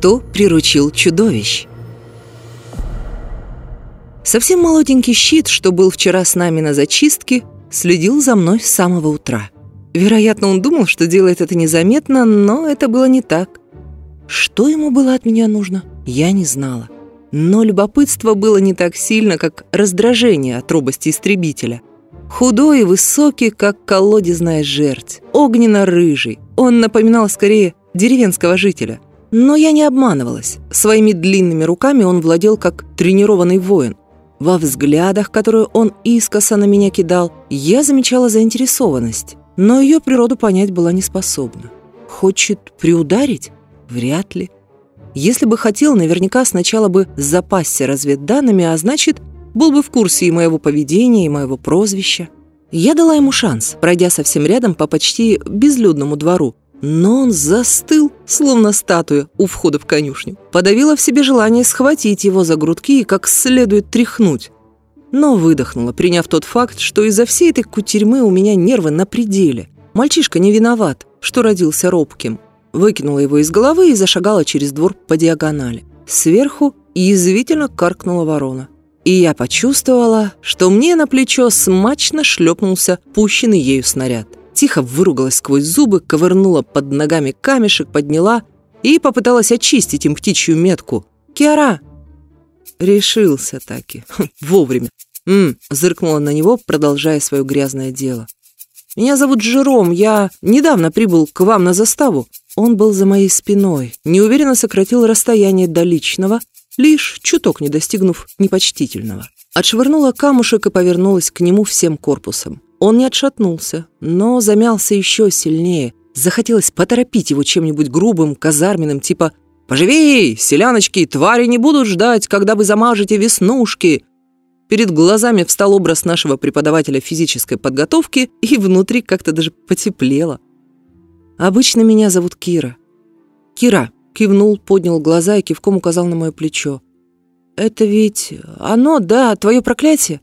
кто приручил чудовищ. Совсем молоденький щит, что был вчера с нами на зачистке, следил за мной с самого утра. Вероятно, он думал, что делает это незаметно, но это было не так. Что ему было от меня нужно, я не знала. Но любопытство было не так сильно, как раздражение от робости истребителя. Худой и высокий, как колодезная жерть, огненно-рыжий. Он напоминал скорее деревенского жителя. Но я не обманывалась. Своими длинными руками он владел как тренированный воин. Во взглядах, которые он искоса на меня кидал, я замечала заинтересованность, но ее природу понять была не способна. Хочет приударить? Вряд ли. Если бы хотел, наверняка сначала бы запасся разведданными, а значит, был бы в курсе и моего поведения, и моего прозвища. Я дала ему шанс, пройдя совсем рядом по почти безлюдному двору, но он застыл, словно статуя у входа в конюшню. Подавила в себе желание схватить его за грудки и как следует тряхнуть. Но выдохнула, приняв тот факт, что из-за всей этой кутерьмы у меня нервы на пределе. Мальчишка не виноват, что родился робким. Выкинула его из головы и зашагала через двор по диагонали. Сверху язвительно каркнула ворона. И я почувствовала, что мне на плечо смачно шлепнулся пущенный ею снаряд тихо выругалась сквозь зубы, ковырнула под ногами камешек, подняла и попыталась очистить им птичью метку. «Киара!» Решился таки. Хм, вовремя. «М-м», зыркнула на него, продолжая свое грязное дело. «Меня зовут Жером, я недавно прибыл к вам на заставу». Он был за моей спиной, неуверенно сократил расстояние до личного, лишь чуток не достигнув непочтительного. Отшвырнула камушек и повернулась к нему всем корпусом. Он не отшатнулся, но замялся еще сильнее. Захотелось поторопить его чем-нибудь грубым, казарменным, типа «Поживей, селяночки, твари не будут ждать, когда вы замажете веснушки!» Перед глазами встал образ нашего преподавателя физической подготовки, и внутри как-то даже потеплело. «Обычно меня зовут Кира». «Кира», — кивнул, поднял глаза и кивком указал на мое плечо. «Это ведь оно, да, твое проклятие?»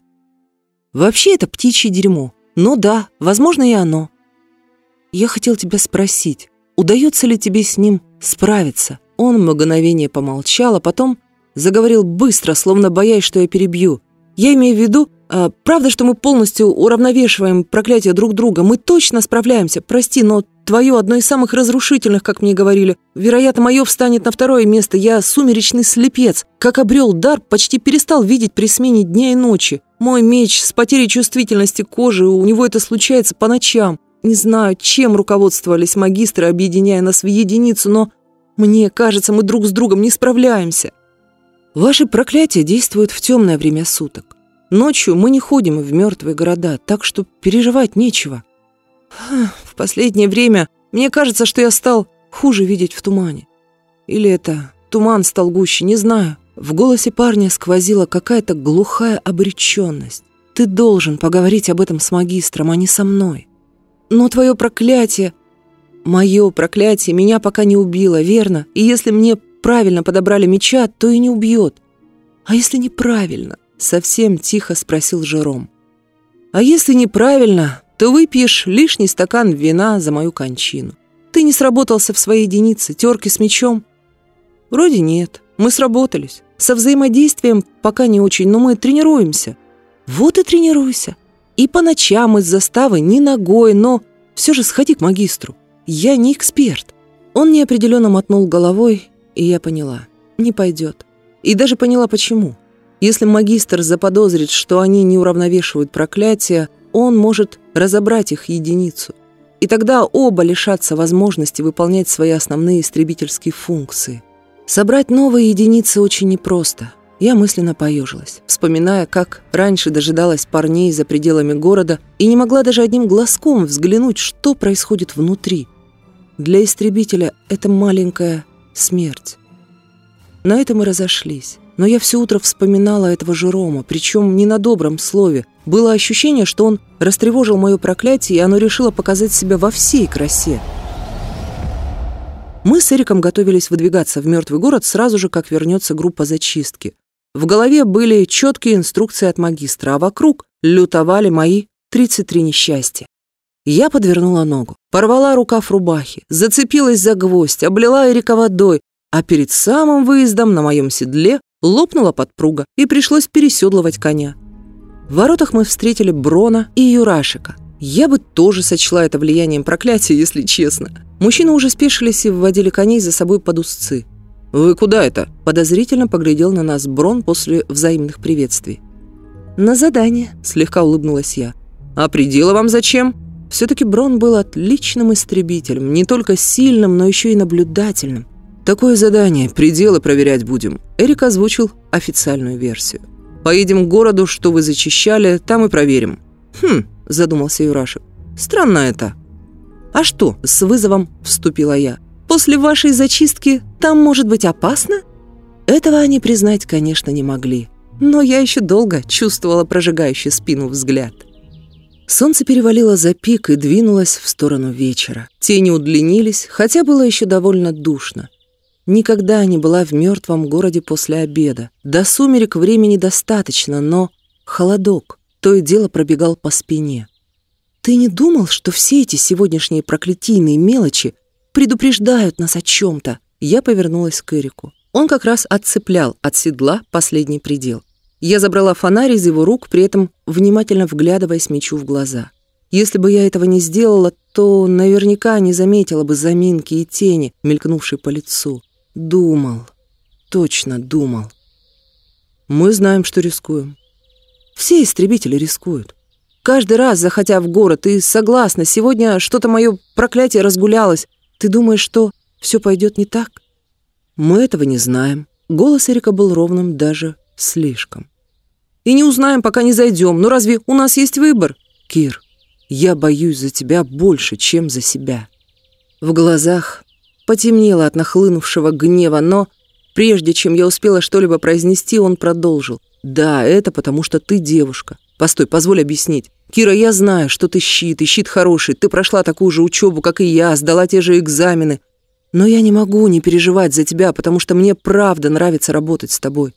«Вообще это птичье дерьмо. Ну да, возможно и оно. Я хотел тебя спросить, удается ли тебе с ним справиться? Он мгновение помолчал, а потом заговорил быстро, словно боясь, что я перебью. Я имею в виду, а, правда, что мы полностью уравновешиваем проклятие друг друга. Мы точно справляемся. Прости, но твое одно из самых разрушительных, как мне говорили. Вероятно, мое встанет на второе место. Я сумеречный слепец. Как обрел дар, почти перестал видеть при смене дня и ночи. Мой меч с потерей чувствительности кожи, у него это случается по ночам. Не знаю, чем руководствовались магистры, объединяя нас в единицу, но мне кажется, мы друг с другом не справляемся. Ваши проклятия действуют в темное время суток. Ночью мы не ходим в мертвые города, так что переживать нечего. Последнее время мне кажется, что я стал хуже видеть в тумане. Или это туман стал гуще, не знаю. В голосе парня сквозила какая-то глухая обреченность. «Ты должен поговорить об этом с магистром, а не со мной. Но твое проклятие...» «Мое проклятие меня пока не убило, верно? И если мне правильно подобрали меча, то и не убьет. А если неправильно?» Совсем тихо спросил Жером. «А если неправильно, то выпьешь лишний стакан вина за мою кончину. Ты не сработался в своей единице, терки с мечом?» «Вроде нет. Мы сработались. Со взаимодействием пока не очень, но мы тренируемся. Вот и тренируйся. И по ночам из заставы ни ногой, но все же сходи к магистру. Я не эксперт. Он неопределенно мотнул головой, и я поняла. Не пойдет. И даже поняла, почему. Если магистр заподозрит, что они не уравновешивают проклятия, он может разобрать их единицу. И тогда оба лишатся возможности выполнять свои основные истребительские функции. Собрать новые единицы очень непросто. Я мысленно поежилась, вспоминая, как раньше дожидалась парней за пределами города и не могла даже одним глазком взглянуть, что происходит внутри. Для истребителя это маленькая смерть. На этом мы разошлись. Но я все утро вспоминала этого Жерома, причем не на добром слове. Было ощущение, что он растревожил мое проклятие, и оно решило показать себя во всей красе. Мы с Эриком готовились выдвигаться в мертвый город сразу же, как вернется группа зачистки. В голове были четкие инструкции от магистра, а вокруг лютовали мои 33 несчастья. Я подвернула ногу, порвала рукав рубахи, зацепилась за гвоздь, облила Эрика водой, А перед самым выездом на моем седле лопнула подпруга, и пришлось переседлывать коня. В воротах мы встретили Брона и Юрашика. Я бы тоже сочла это влиянием проклятия, если честно. Мужчины уже спешились и вводили коней за собой под узцы. «Вы куда это?» – подозрительно поглядел на нас Брон после взаимных приветствий. «На задание», – слегка улыбнулась я. «А пределы вам зачем?» Все-таки Брон был отличным истребителем, не только сильным, но еще и наблюдательным. «Такое задание, пределы проверять будем», – Эрик озвучил официальную версию. Поедем к городу, что вы зачищали, там и проверим». «Хм», – задумался Юрашев. «Странно это». «А что?» – с вызовом вступила я. «После вашей зачистки там может быть опасно?» Этого они признать, конечно, не могли. Но я еще долго чувствовала прожигающий спину взгляд. Солнце перевалило за пик и двинулось в сторону вечера. Тени удлинились, хотя было еще довольно душно. Никогда не была в мертвом городе после обеда. До сумерек времени достаточно, но холодок то и дело пробегал по спине. Ты не думал, что все эти сегодняшние проклятийные мелочи предупреждают нас о чем-то? Я повернулась к Эрику. Он как раз отцеплял от седла последний предел. Я забрала фонарь из его рук, при этом внимательно вглядываясь мечу в глаза. Если бы я этого не сделала, то наверняка не заметила бы заминки и тени, мелькнувшей по лицу. Думал. Точно думал. Мы знаем, что рискуем. Все истребители рискуют. Каждый раз, заходя в город, ты согласна, сегодня что-то мое проклятие разгулялось. Ты думаешь, что все пойдет не так? Мы этого не знаем. Голос Эрика был ровным даже слишком. И не узнаем, пока не зайдем. Но разве у нас есть выбор? Кир, я боюсь за тебя больше, чем за себя. В глазах потемнело от нахлынувшего гнева, но прежде чем я успела что-либо произнести, он продолжил. «Да, это потому что ты девушка. Постой, позволь объяснить. Кира, я знаю, что ты щит, и щит хороший. Ты прошла такую же учебу, как и я, сдала те же экзамены. Но я не могу не переживать за тебя, потому что мне правда нравится работать с тобой.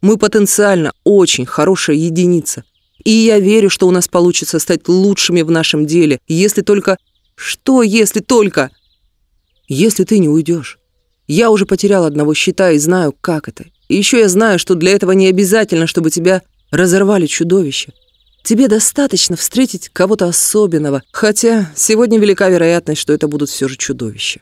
Мы потенциально очень хорошая единица. И я верю, что у нас получится стать лучшими в нашем деле, если только... Что, если только если ты не уйдешь. Я уже потерял одного щита и знаю, как это. И еще я знаю, что для этого не обязательно, чтобы тебя разорвали чудовище. Тебе достаточно встретить кого-то особенного, хотя сегодня велика вероятность, что это будут все же чудовища.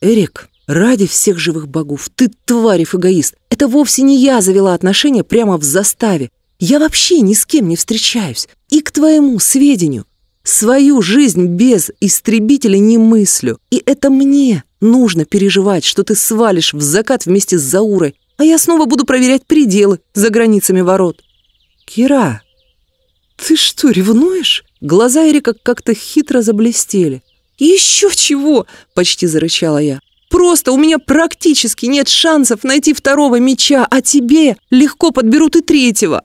Эрик, ради всех живых богов, ты тварев эгоист. Это вовсе не я завела отношения прямо в заставе. Я вообще ни с кем не встречаюсь. И к твоему сведению, Свою жизнь без истребителя не мыслю. И это мне нужно переживать, что ты свалишь в закат вместе с Заурой, а я снова буду проверять пределы за границами ворот. Кира, ты что, ревнуешь? Глаза Эрика как-то хитро заблестели. «Еще чего!» – почти зарычала я. «Просто у меня практически нет шансов найти второго меча, а тебе легко подберут и третьего!»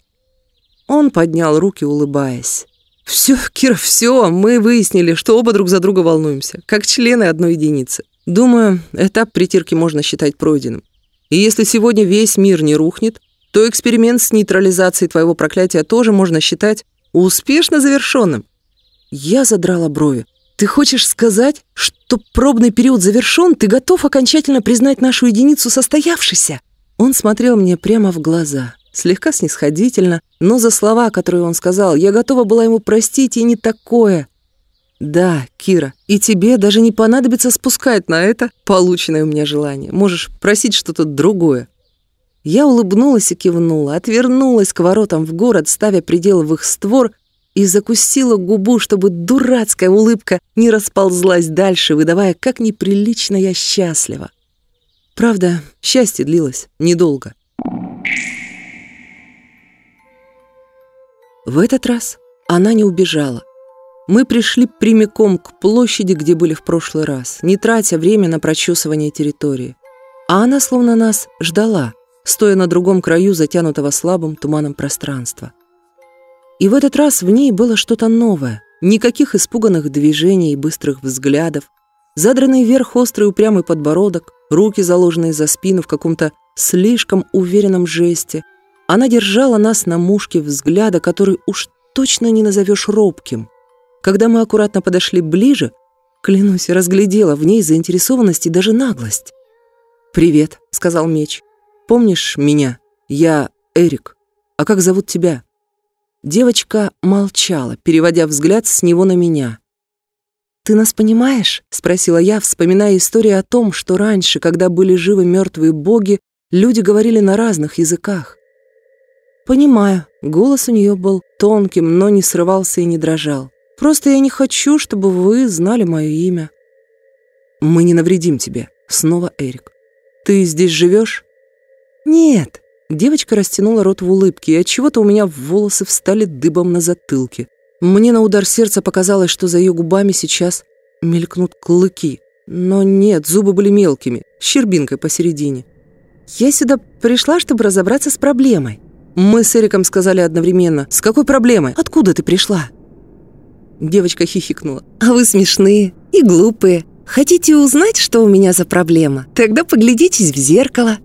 Он поднял руки, улыбаясь. «Все, Кира, все, мы выяснили, что оба друг за друга волнуемся, как члены одной единицы. Думаю, этап притирки можно считать пройденным. И если сегодня весь мир не рухнет, то эксперимент с нейтрализацией твоего проклятия тоже можно считать успешно завершенным». Я задрала брови. «Ты хочешь сказать, что пробный период завершен? Ты готов окончательно признать нашу единицу состоявшейся?» Он смотрел мне прямо в глаза слегка снисходительно, но за слова, которые он сказал, я готова была ему простить и не такое. Да, Кира, и тебе даже не понадобится спускать на это полученное у меня желание. Можешь просить что-то другое. Я улыбнулась и кивнула, отвернулась к воротам в город, ставя предел в их створ, и закусила губу, чтобы дурацкая улыбка не расползлась дальше, выдавая, как неприлично я счастлива. Правда, счастье длилось недолго. В этот раз она не убежала. Мы пришли прямиком к площади, где были в прошлый раз, не тратя время на прочесывание территории. А она словно нас ждала, стоя на другом краю затянутого слабым туманом пространства. И в этот раз в ней было что-то новое. Никаких испуганных движений и быстрых взглядов, задранный вверх острый упрямый подбородок, руки, заложенные за спину в каком-то слишком уверенном жесте – она держала нас на мушке взгляда, который уж точно не назовешь робким. Когда мы аккуратно подошли ближе, клянусь, разглядела в ней заинтересованность и даже наглость. «Привет», — сказал меч. «Помнишь меня? Я Эрик. А как зовут тебя?» Девочка молчала, переводя взгляд с него на меня. «Ты нас понимаешь?» — спросила я, вспоминая историю о том, что раньше, когда были живы мертвые боги, люди говорили на разных языках. «Понимаю». Голос у нее был тонким, но не срывался и не дрожал. «Просто я не хочу, чтобы вы знали мое имя». «Мы не навредим тебе», — снова Эрик. «Ты здесь живешь?» «Нет». Девочка растянула рот в улыбке, и от чего то у меня волосы встали дыбом на затылке. Мне на удар сердца показалось, что за ее губами сейчас мелькнут клыки. Но нет, зубы были мелкими, с щербинкой посередине. Я сюда пришла, чтобы разобраться с проблемой. Мы с Эриком сказали одновременно. «С какой проблемой? Откуда ты пришла?» Девочка хихикнула. «А вы смешные и глупые. Хотите узнать, что у меня за проблема? Тогда поглядитесь в зеркало».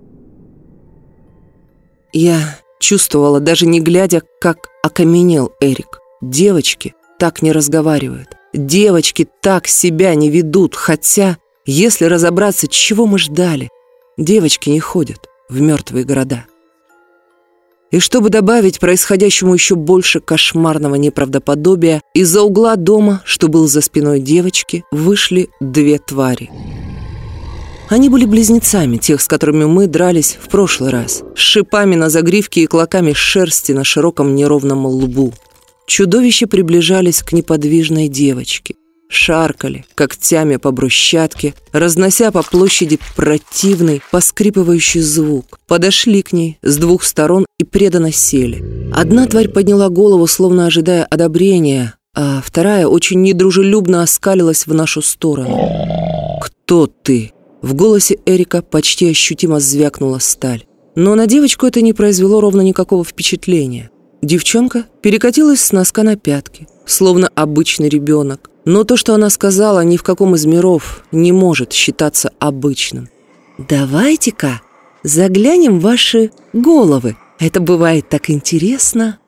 Я чувствовала, даже не глядя, как окаменел Эрик. Девочки так не разговаривают. Девочки так себя не ведут, хотя, если разобраться, чего мы ждали, девочки не ходят в мертвые города. И чтобы добавить происходящему еще больше кошмарного неправдоподобия, из-за угла дома, что был за спиной девочки, вышли две твари. Они были близнецами, тех, с которыми мы дрались в прошлый раз, с шипами на загривке и клоками шерсти на широком неровном лбу. Чудовища приближались к неподвижной девочке шаркали когтями по брусчатке, разнося по площади противный, поскрипывающий звук. Подошли к ней с двух сторон и преданно сели. Одна тварь подняла голову, словно ожидая одобрения, а вторая очень недружелюбно оскалилась в нашу сторону. «Кто ты?» В голосе Эрика почти ощутимо звякнула сталь. Но на девочку это не произвело ровно никакого впечатления. Девчонка перекатилась с носка на пятки, словно обычный ребенок, но то, что она сказала, ни в каком из миров не может считаться обычным. «Давайте-ка заглянем в ваши головы. Это бывает так интересно».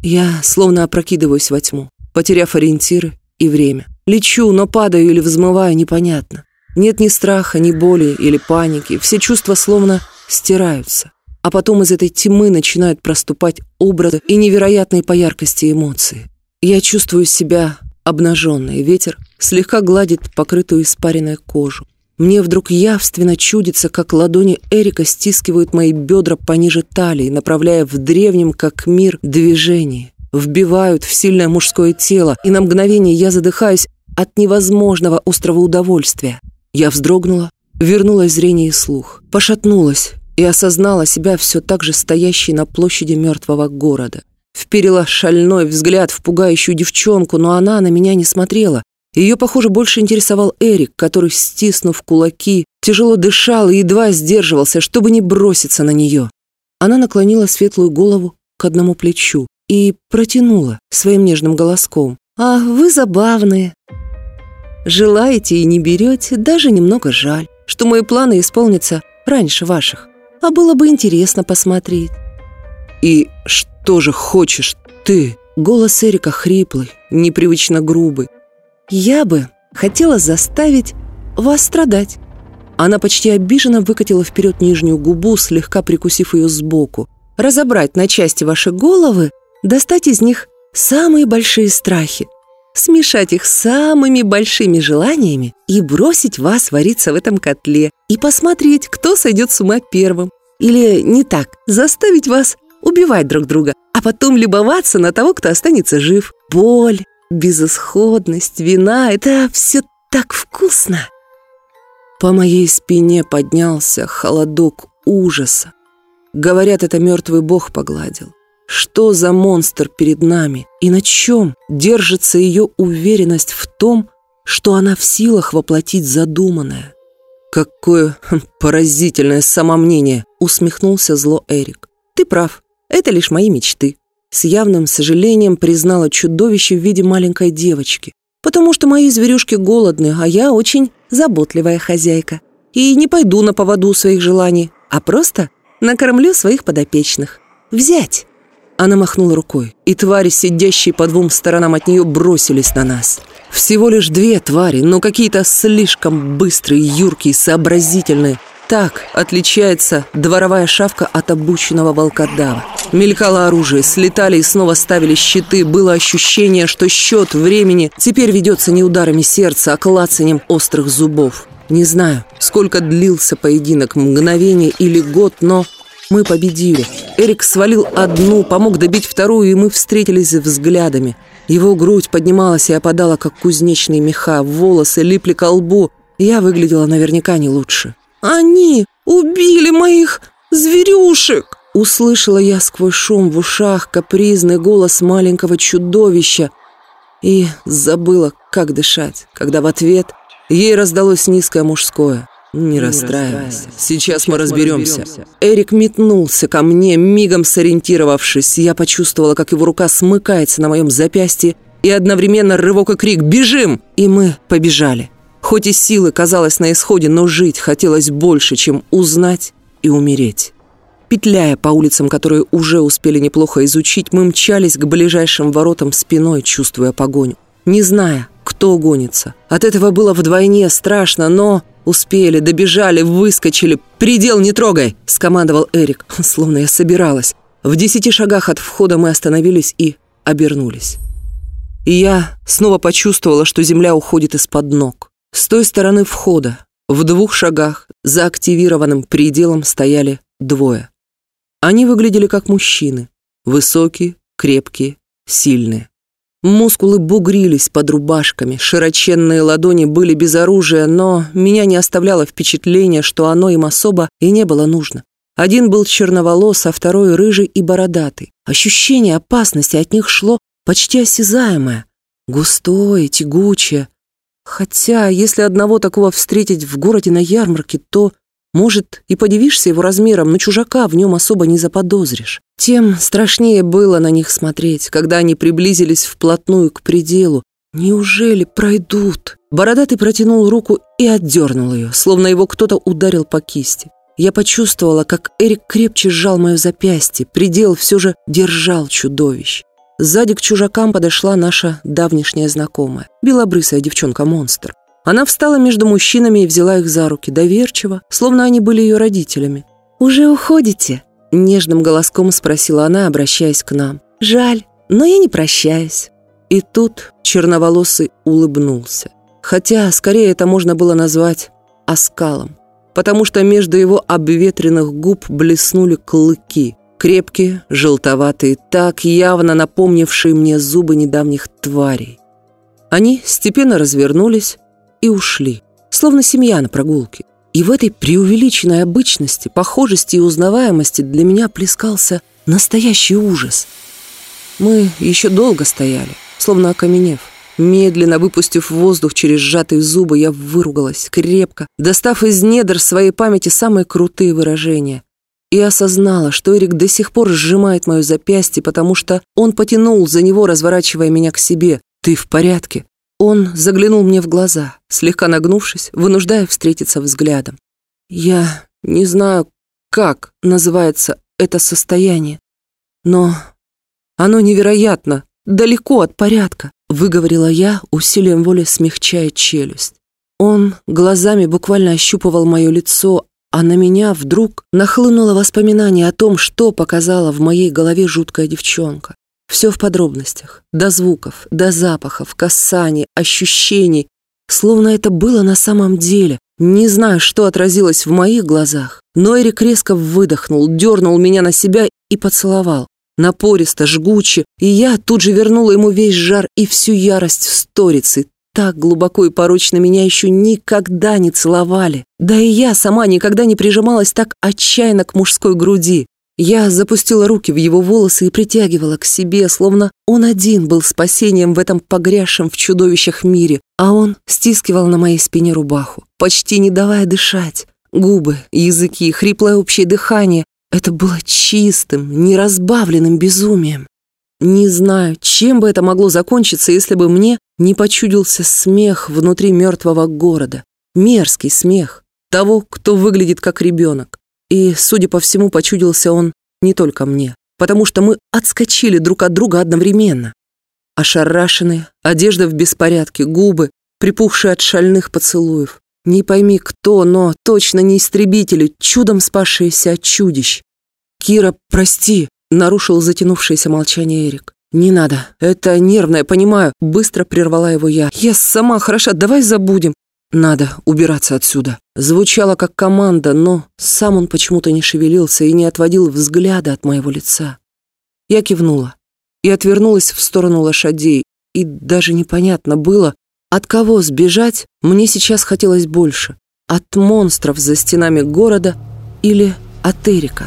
Я словно опрокидываюсь во тьму, потеряв ориентиры и время. Лечу, но падаю или взмываю, непонятно. Нет ни страха, ни боли или паники. Все чувства словно стираются. А потом из этой тьмы начинают проступать образы и невероятные по яркости эмоции. Я чувствую себя обнаженной. Ветер слегка гладит покрытую испаренной кожу. Мне вдруг явственно чудится, как ладони Эрика стискивают мои бедра пониже талии, направляя в древнем, как мир, движение. Вбивают в сильное мужское тело, и на мгновение я задыхаюсь от невозможного острого удовольствия. Я вздрогнула, вернулось зрение и слух, пошатнулась и осознала себя все так же стоящей на площади мертвого города. Вперила шальной взгляд в пугающую девчонку, но она на меня не смотрела. Ее, похоже, больше интересовал Эрик, который, стиснув кулаки, тяжело дышал и едва сдерживался, чтобы не броситься на нее. Она наклонила светлую голову к одному плечу и протянула своим нежным голоском. «А вы забавные. Желаете и не берете, даже немного жаль, что мои планы исполнятся раньше ваших. А было бы интересно посмотреть». «И что?» тоже хочешь ты?» Голос Эрика хриплый, непривычно грубый. «Я бы хотела заставить вас страдать». Она почти обиженно выкатила вперед нижнюю губу, слегка прикусив ее сбоку. «Разобрать на части ваши головы, достать из них самые большие страхи, смешать их самыми большими желаниями и бросить вас вариться в этом котле и посмотреть, кто сойдет с ума первым. Или не так, заставить вас убивать друг друга, а потом любоваться на того, кто останется жив. Боль, безысходность, вина — это все так вкусно. По моей спине поднялся холодок ужаса. Говорят, это мертвый бог погладил. Что за монстр перед нами? И на чем держится ее уверенность в том, что она в силах воплотить задуманное? Какое поразительное самомнение, усмехнулся зло Эрик. Ты прав. Это лишь мои мечты. С явным сожалением признала чудовище в виде маленькой девочки. Потому что мои зверюшки голодны, а я очень заботливая хозяйка. И не пойду на поводу своих желаний, а просто накормлю своих подопечных. Взять. Она махнула рукой, и твари, сидящие по двум сторонам от нее, бросились на нас. Всего лишь две твари, но какие-то слишком быстрые, юркие, сообразительные. Так отличается дворовая шавка от обученного волкодава. Мелькало оружие, слетали и снова ставили щиты. Было ощущение, что счет времени теперь ведется не ударами сердца, а клацанием острых зубов. Не знаю, сколько длился поединок, мгновение или год, но мы победили. Эрик свалил одну, помог добить вторую, и мы встретились взглядами. Его грудь поднималась и опадала, как кузнечные меха, волосы липли к лбу. Я выглядела наверняка не лучше. «Они убили моих зверюшек!» Услышала я сквозь шум в ушах капризный голос маленького чудовища и забыла, как дышать, когда в ответ ей раздалось низкое мужское. «Не расстраивайся. Сейчас мы разберемся». Эрик метнулся ко мне, мигом сориентировавшись. Я почувствовала, как его рука смыкается на моем запястье, и одновременно рывок и крик «Бежим!» И мы побежали. Хоть и силы казалось на исходе, но жить хотелось больше, чем узнать и умереть. Петляя по улицам, которые уже успели неплохо изучить, мы мчались к ближайшим воротам спиной, чувствуя погоню. Не зная, кто гонится. От этого было вдвойне страшно, но «Успели, добежали, выскочили. Предел не трогай!» – скомандовал Эрик, словно я собиралась. В десяти шагах от входа мы остановились и обернулись. И я снова почувствовала, что земля уходит из-под ног. С той стороны входа, в двух шагах, за активированным пределом стояли двое. Они выглядели как мужчины. Высокие, крепкие, сильные. Мускулы бугрились под рубашками, широченные ладони были без оружия, но меня не оставляло впечатление, что оно им особо и не было нужно. Один был черноволос, а второй рыжий и бородатый. Ощущение опасности от них шло почти осязаемое, густое, тягучее. Хотя, если одного такого встретить в городе на ярмарке, то может, и подивишься его размером, но чужака в нем особо не заподозришь. Тем страшнее было на них смотреть, когда они приблизились вплотную к пределу. Неужели пройдут? Бородатый протянул руку и отдернул ее, словно его кто-то ударил по кисти. Я почувствовала, как Эрик крепче сжал мое запястье, предел все же держал чудовищ. Сзади к чужакам подошла наша давнишняя знакомая, белобрысая девчонка-монстр. Она встала между мужчинами и взяла их за руки, доверчиво, словно они были ее родителями. «Уже уходите?» – нежным голоском спросила она, обращаясь к нам. «Жаль, но я не прощаюсь». И тут черноволосый улыбнулся. Хотя, скорее, это можно было назвать оскалом, потому что между его обветренных губ блеснули клыки, крепкие, желтоватые, так явно напомнившие мне зубы недавних тварей. Они степенно развернулись, и ушли, словно семья на прогулке. И в этой преувеличенной обычности, похожести и узнаваемости для меня плескался настоящий ужас. Мы еще долго стояли, словно окаменев. Медленно выпустив воздух через сжатые зубы, я выругалась крепко, достав из недр своей памяти самые крутые выражения. И осознала, что Эрик до сих пор сжимает мое запястье, потому что он потянул за него, разворачивая меня к себе. «Ты в порядке?» Он заглянул мне в глаза, слегка нагнувшись, вынуждая встретиться взглядом. Я не знаю, как называется это состояние, но оно невероятно, далеко от порядка, выговорила я, усилием воли смягчая челюсть. Он глазами буквально ощупывал мое лицо, а на меня вдруг нахлынуло воспоминание о том, что показала в моей голове жуткая девчонка. Все в подробностях, до звуков, до запахов, касаний, ощущений, словно это было на самом деле. Не знаю, что отразилось в моих глазах, но Эрик резко выдохнул, дернул меня на себя и поцеловал. Напористо, жгуче, и я тут же вернула ему весь жар и всю ярость в сторицы. Так глубоко и порочно меня еще никогда не целовали. Да и я сама никогда не прижималась так отчаянно к мужской груди. Я запустила руки в его волосы и притягивала к себе, словно он один был спасением в этом погрязшем в чудовищах мире, а он стискивал на моей спине рубаху, почти не давая дышать. Губы, языки, хриплое общее дыхание — это было чистым, неразбавленным безумием. Не знаю, чем бы это могло закончиться, если бы мне не почудился смех внутри мертвого города. Мерзкий смех того, кто выглядит как ребенок. И, судя по всему, почудился он не только мне. потому что мы отскочили друг от друга одновременно. Ошарашенные, одежда в беспорядке, губы, припухшие от шальных поцелуев. Не пойми кто, но точно не истребители, чудом спасшиеся от чудищ. «Кира, прости», — нарушил затянувшееся молчание Эрик. «Не надо, это нервное, понимаю», — быстро прервала его я. «Я сама хороша, давай забудем». «Надо убираться отсюда». Звучало как команда, но сам он почему-то не шевелился и не отводил взгляда от моего лица. Я кивнула и отвернулась в сторону лошадей, и даже непонятно было, от кого сбежать мне сейчас хотелось больше? От монстров за стенами города или от Эрика?